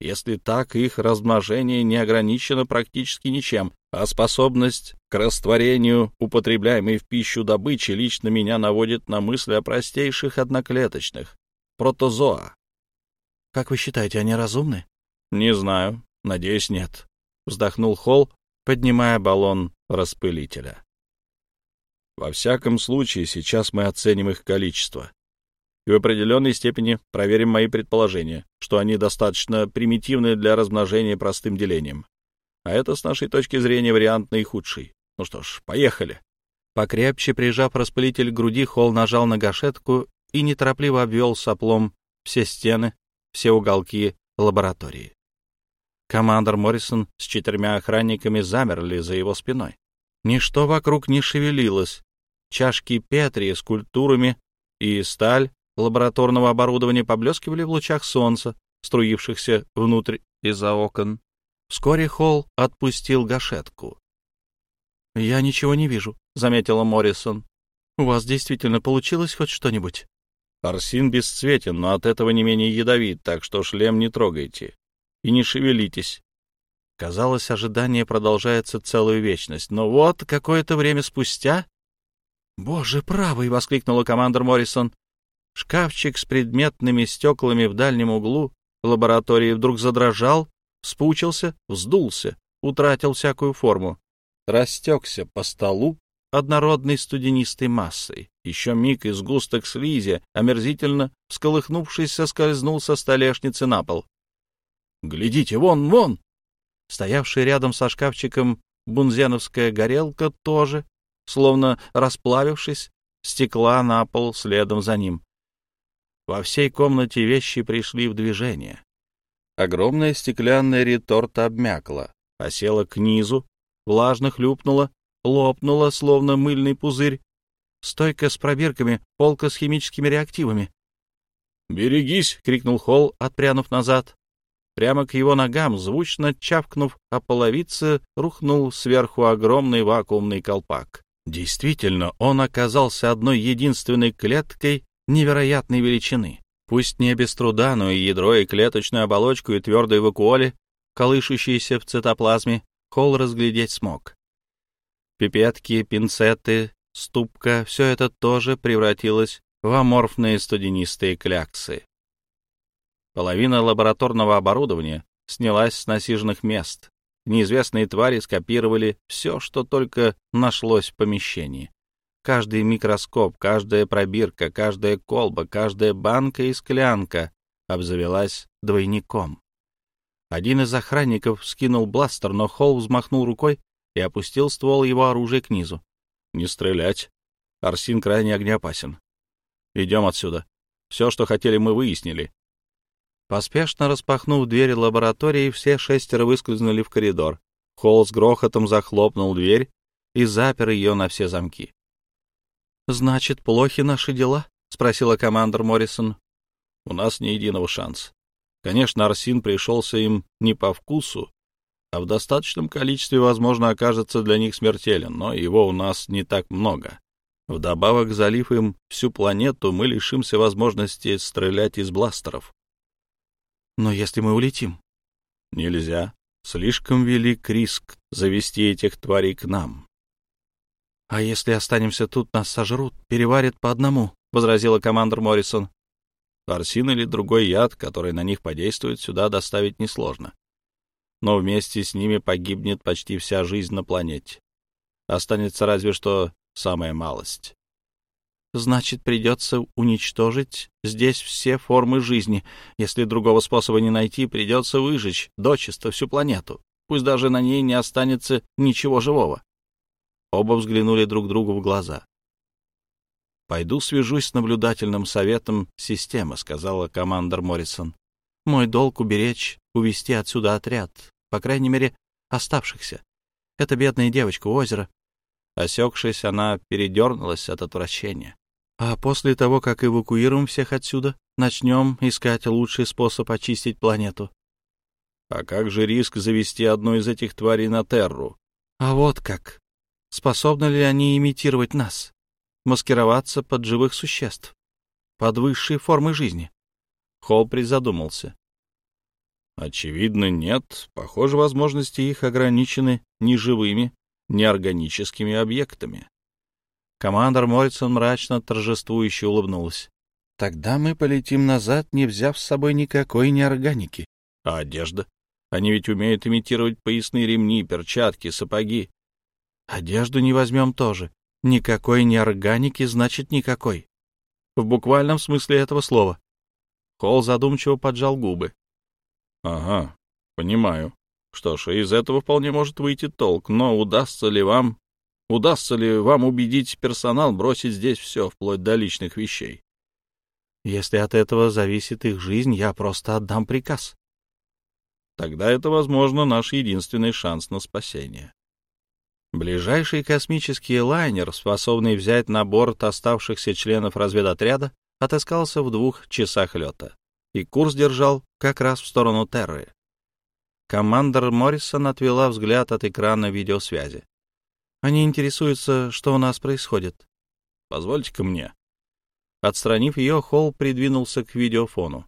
Speaker 2: Если так, их размножение не ограничено практически ничем, а способность к растворению, употребляемой в пищу добычи, лично меня наводит на мысли о простейших одноклеточных — протозоа.
Speaker 1: Как вы считаете, они разумны?
Speaker 2: Не знаю. Надеюсь, нет. Вздохнул Холл, поднимая баллон распылителя. Во всяком случае, сейчас мы оценим их количество. И в определенной степени проверим мои предположения, что они достаточно примитивны для размножения простым делением. А это, с нашей точки зрения, вариант наихудший. Ну что ж, поехали.
Speaker 1: Покрепче прижав распылитель к груди, Холл нажал на гашетку и неторопливо обвел соплом все стены, все уголки лаборатории. Командор Моррисон с четырьмя охранниками замерли за его спиной. Ничто вокруг не шевелилось. Чашки Петри с культурами и сталь лабораторного оборудования поблескивали в лучах солнца, струившихся внутрь из-за окон. Вскоре Холл отпустил гашетку. «Я ничего не вижу», — заметила Моррисон. «У вас действительно получилось хоть что-нибудь?» Арсин бесцветен, но от этого не менее ядовит, так что шлем не трогайте. И не шевелитесь. Казалось, ожидание продолжается целую вечность, но вот какое-то время спустя... «Боже правый!» — воскликнула командор Моррисон. Шкафчик с предметными стеклами в дальнем углу лаборатории вдруг задрожал, спучился, вздулся, утратил всякую форму, растекся по столу однородной студенистой массой. Еще миг из густок слизи, омерзительно всколыхнувшись, соскользнул со столешницы на пол. «Глядите, вон, вон!» Стоявшая рядом со шкафчиком бунзеновская горелка тоже, словно расплавившись, стекла на пол следом за ним. Во всей комнате вещи пришли в движение. Огромная стеклянная реторта обмякла, осела к низу, влажно хлюпнула, лопнула, словно мыльный пузырь. Стойка с пробирками, полка с химическими реактивами. «Берегись!» — крикнул Холл, отпрянув назад. Прямо к его ногам, звучно чавкнув о половице, рухнул сверху огромный вакуумный колпак. Действительно, он оказался одной единственной клеткой невероятной величины. Пусть не без труда, но и ядро, и клеточную оболочку, и твердую вакуоле, колышущиеся в цитоплазме, Холл разглядеть смог. Пипетки, пинцеты, ступка — все это тоже превратилось в аморфные студенистые кляксы. Половина лабораторного оборудования снялась с насиженных мест. Неизвестные твари скопировали все, что только нашлось в помещении. Каждый микроскоп, каждая пробирка, каждая колба, каждая банка и склянка обзавелась двойником. Один из охранников скинул бластер, но Холл взмахнул рукой и опустил ствол его оружия к низу. «Не стрелять. Арсин крайне огнеопасен. Идем отсюда. Все, что хотели, мы выяснили. Поспешно распахнув двери лаборатории, все шестеро выскользнули в коридор. Холл с грохотом захлопнул дверь и запер ее на все замки. «Значит, плохи наши дела?» — спросила командор Моррисон. «У нас ни единого шанса. Конечно, Арсин пришелся им не по вкусу, а в достаточном количестве, возможно, окажется для них смертелен, но его у нас не так много. Вдобавок, залив им всю планету, мы лишимся возможности стрелять из бластеров. Но если мы улетим? Нельзя. Слишком велик риск завести этих тварей к нам. А если останемся тут, нас сожрут, переварят по одному, — возразила командор Моррисон. Арсин или другой яд, который на них подействует, сюда доставить несложно. Но вместе с ними погибнет почти вся жизнь на планете. Останется разве что самая малость. Значит, придется уничтожить здесь все формы жизни. Если другого способа не найти, придется выжечь дочисто всю планету. Пусть даже на ней не останется ничего живого. Оба взглянули друг другу в глаза. «Пойду свяжусь с наблюдательным советом системы», — сказала командор Моррисон. «Мой долг — уберечь, увести отсюда отряд, по крайней мере, оставшихся. Это бедная девочка у озера». Осекшись, она передернулась от отвращения. А после того, как эвакуируем всех отсюда, начнем искать лучший способ очистить планету. А как же риск завести одну из этих тварей на Терру? А вот как. Способны ли они имитировать нас? Маскироваться под живых существ? Под высшие формы жизни? Холл призадумался. Очевидно, нет. Похоже, возможности их ограничены ни живыми, ни органическими объектами. Командор Моррисон мрачно торжествующе улыбнулась. «Тогда мы полетим назад, не взяв с собой никакой неорганики. А одежда? Они ведь умеют имитировать поясные ремни, перчатки, сапоги. Одежду не возьмем тоже. Никакой неорганики значит никакой. В буквальном смысле этого слова. Холл задумчиво поджал губы. — Ага, понимаю. Что ж, из этого вполне может выйти толк, но удастся ли вам Удастся ли вам убедить персонал бросить здесь все, вплоть до личных вещей? Если от этого зависит их жизнь, я просто отдам приказ. Тогда это, возможно, наш единственный шанс на спасение. Ближайший космический лайнер, способный взять на борт оставшихся членов разведотряда, отыскался в двух часах лета, и курс держал как раз в сторону Терры. Командор Моррисон отвела взгляд от экрана видеосвязи. Они интересуются, что у нас происходит. Позвольте-ка мне. Отстранив ее, Холл придвинулся к видеофону.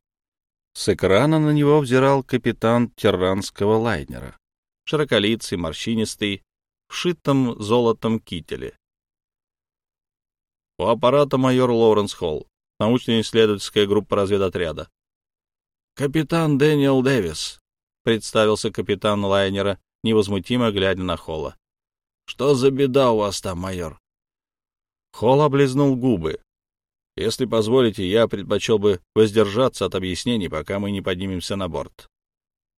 Speaker 1: С экрана на него взирал капитан терранского лайнера, широколицый, морщинистый, в шитом золотом кителе. У аппарата майор Лоуренс Холл, научно-исследовательская группа разведотряда. «Капитан Дэниел Дэвис», — представился капитан лайнера, невозмутимо глядя на Холла. «Что за беда у вас там, майор?» Холл облизнул губы. «Если позволите, я предпочел бы воздержаться от объяснений, пока мы не поднимемся на борт».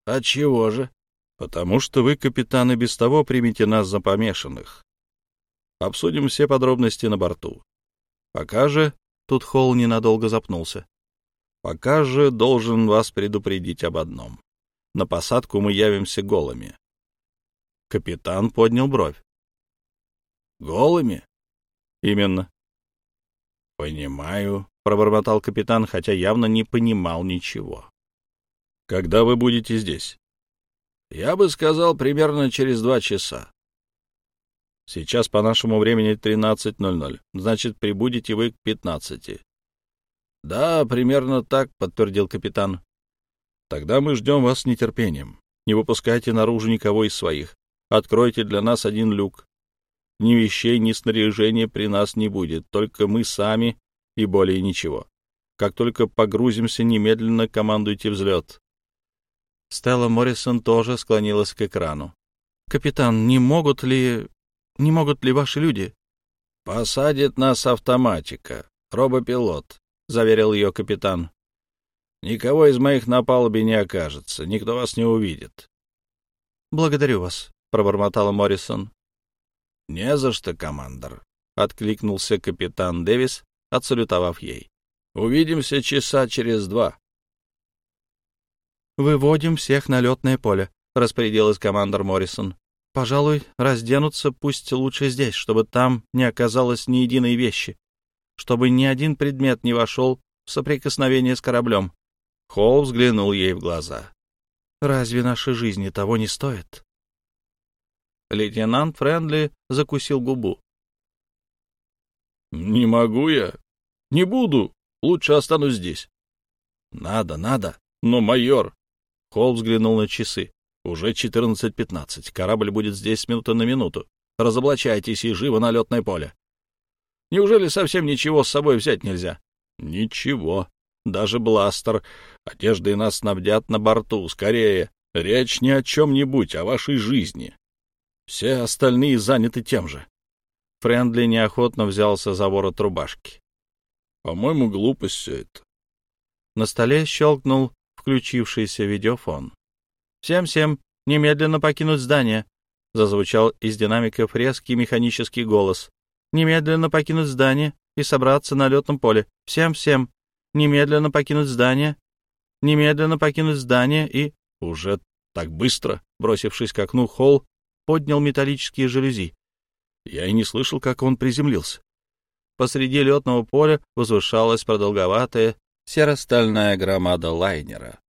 Speaker 1: «Отчего же?» «Потому что вы, капитан, и без того примете нас за помешанных. Обсудим все подробности на борту. Пока же...» Тут Холл ненадолго запнулся. «Пока же должен вас предупредить об одном. На посадку мы явимся голыми». Капитан поднял бровь. «Голыми?» «Именно». «Понимаю», — пробормотал капитан, хотя явно не понимал ничего. «Когда вы будете здесь?» «Я бы сказал, примерно через два часа». «Сейчас по нашему времени 13.00. Значит, прибудете вы к 15. «Да, примерно так», — подтвердил капитан. «Тогда мы ждем вас с нетерпением. Не выпускайте наружу никого из своих. Откройте для нас один люк. Ни вещей, ни снаряжения при нас не будет, только мы сами и более ничего. Как только погрузимся, немедленно командуйте взлет. Стелла Моррисон тоже склонилась к экрану. «Капитан, не могут ли... не могут ли ваши люди...» «Посадит нас автоматика, робопилот», — заверил ее капитан. «Никого из моих на палубе не окажется, никто вас не увидит». «Благодарю вас», — пробормотала Моррисон. «Не за что, командор», — откликнулся капитан Дэвис, отсалютовав ей. «Увидимся часа через два». «Выводим всех на летное поле», — распорядилась командор Моррисон. «Пожалуй, разденутся пусть лучше здесь, чтобы там не оказалось ни единой вещи, чтобы ни один предмет не вошел в соприкосновение с кораблем». Холл взглянул ей в глаза. «Разве наши жизни того не стоят?» Лейтенант Френдли закусил губу. «Не могу я. Не буду. Лучше останусь здесь». «Надо, надо. Но, майор...» Холл взглянул на часы. «Уже четырнадцать пятнадцать. Корабль будет здесь с минуты на минуту. Разоблачайтесь и живо на летное поле. Неужели совсем ничего с собой взять нельзя?» «Ничего. Даже бластер. Одеждой нас снабдят на борту. Скорее. Речь не о чем-нибудь, о вашей жизни. Все остальные заняты тем же. Френдли неохотно взялся за ворот рубашки. По-моему, глупость все это. На столе щелкнул включившийся видеофон. «Всем-всем, немедленно покинуть здание!» — зазвучал из динамиков резкий механический голос. «Немедленно покинуть здание и собраться на летном поле. Всем-всем, немедленно покинуть здание, немедленно покинуть здание и...» Уже так быстро, бросившись к окну, Холл поднял металлические жалюзи. Я и не слышал, как он приземлился. Посреди летного поля возвышалась продолговатая серо-стальная громада лайнера.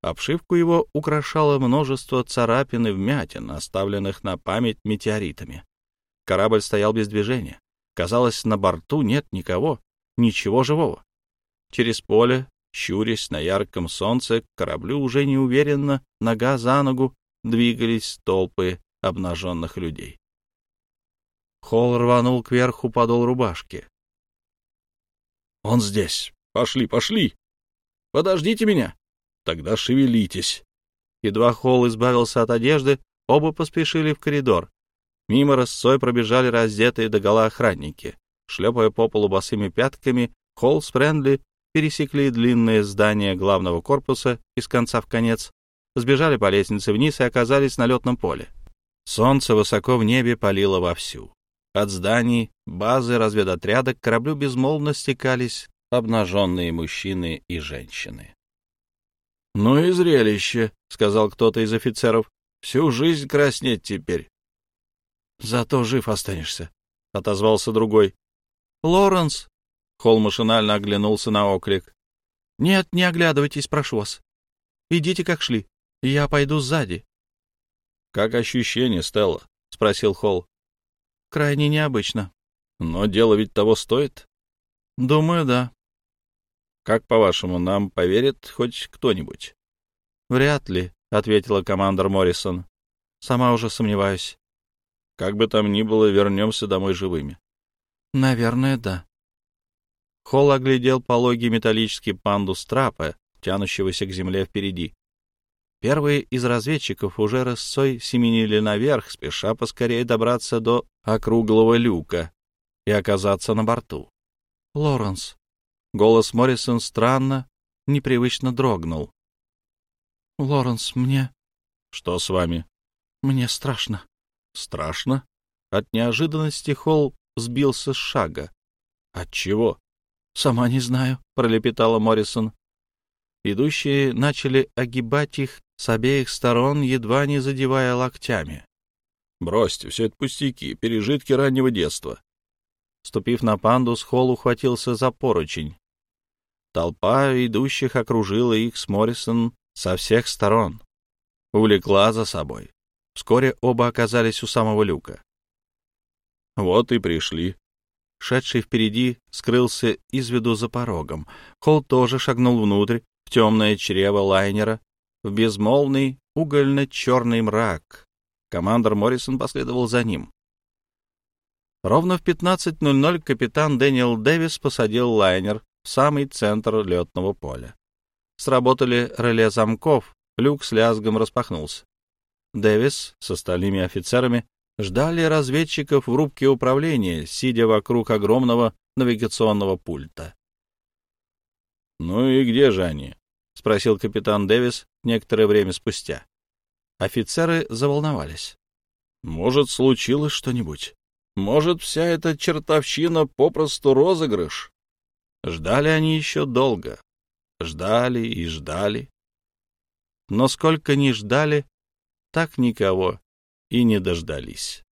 Speaker 1: Обшивку его украшало множество царапин и вмятин, оставленных на память метеоритами. Корабль стоял без движения. Казалось, на борту нет никого, ничего живого. Через поле, щурясь на ярком солнце, к кораблю уже неуверенно, нога за ногу, двигались толпы обнаженных людей. Холл рванул кверху подол рубашки. «Он здесь! Пошли, пошли! Подождите меня! Тогда шевелитесь!» Едва Холл избавился от одежды, оба поспешили в коридор. Мимо рысцой пробежали раздетые догола охранники. Шлепая по полу босыми пятками, Холл с Френдли пересекли длинное здание главного корпуса из конца в конец, сбежали по лестнице вниз и оказались на летном поле. Солнце высоко в небе палило вовсю. От зданий, базы разведотряда к кораблю безмолвно стекались обнаженные мужчины и женщины. — Ну и зрелище, — сказал кто-то из офицеров. — Всю жизнь краснеть теперь. — Зато жив останешься, — отозвался другой. — Лоренс! — Холл машинально оглянулся на оклик. — Нет, не оглядывайтесь, прошу вас. Идите, как шли. Я пойду сзади. «Как ощущение, Стелла?» — спросил Холл. «Крайне необычно». «Но дело ведь того стоит?» «Думаю, да. Как, по-вашему, нам поверит хоть кто-нибудь?
Speaker 2: — Вряд ли, — ответила командор Моррисон. — Сама уже сомневаюсь.
Speaker 1: — Как бы там ни было, вернемся домой живыми.
Speaker 2: — Наверное, да. Холл оглядел пологий металлический пандус трапа, тянущегося к земле впереди. Первые из разведчиков уже рысцой семенили наверх, спеша поскорее добраться до округлого люка и оказаться на борту. «Лоренс!» Голос Моррисон странно, непривычно дрогнул. «Лоренс, мне...»
Speaker 1: «Что с вами?»
Speaker 2: «Мне страшно».
Speaker 1: «Страшно?»
Speaker 2: От неожиданности Холл сбился с шага.
Speaker 1: «От чего?»
Speaker 2: «Сама не знаю», — пролепетала Моррисон. Идущие начали огибать их с обеих сторон, едва не задевая локтями.
Speaker 1: «Бросьте, все это пустяки, пережитки раннего детства».
Speaker 2: Ступив на пандус, Холл ухватился за поручень. Толпа идущих окружила их с Моррисон со всех сторон. Увлекла за собой. Вскоре оба оказались у самого люка.
Speaker 1: «Вот и пришли»,
Speaker 2: Шедший впереди скрылся из виду за порогом. Холл тоже шагнул внутрь, в темное чрево лайнера, в безмолвный угольно-черный мрак. Командор Моррисон последовал за ним. Ровно в 15.00 капитан Дэниел Дэвис посадил лайнер в самый центр летного поля. Сработали реле замков, люк с лязгом распахнулся. Дэвис с остальными офицерами ждали разведчиков в рубке управления, сидя вокруг огромного навигационного пульта.
Speaker 1: «Ну и где же они?»
Speaker 2: — спросил капитан Дэвис некоторое время спустя. Офицеры заволновались.
Speaker 1: «Может, случилось что-нибудь? Может, вся эта чертовщина попросту розыгрыш?»
Speaker 2: Ждали они еще долго. Ждали и ждали. Но сколько ни ждали, так никого и не дождались.